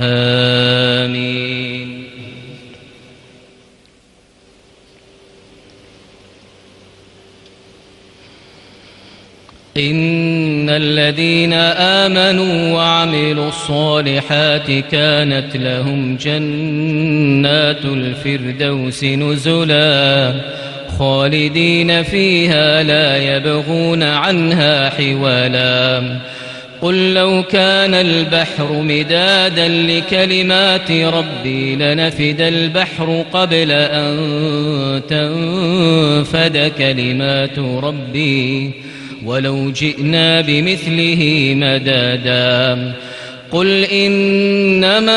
آمين. إن الذين آمنوا وعملوا الصالحات كانت لهم جنات الفردوس نزلا خالدين فيها لا يبغون عنها حولا قل لو كان البحر مدادا لكلمات ربي لنفد البحر قبل أن تنفد كلمات ربي. ولو جئنا بمثله مدادا. قل إنما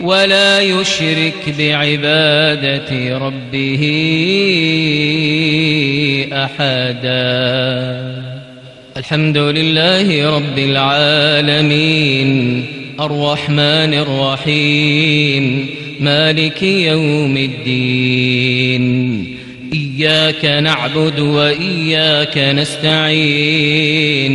ولا يشرك بعبادة ربه أحدا. الحمد لله رب العالمين الرحمن الرحيم مالك يوم الدين. إياك نعبد وإياك نستعين.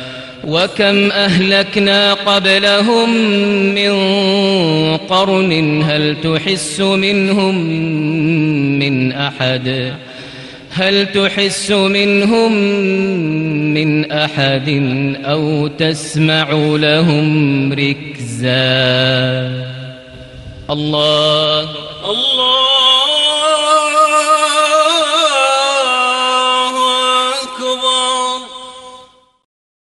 وكم أهلكنا قبلهم من قرن هل تحس منهم من أحد؟ هل تحس منهم من أحد أو تسمع لهم ركزا؟ الله الله.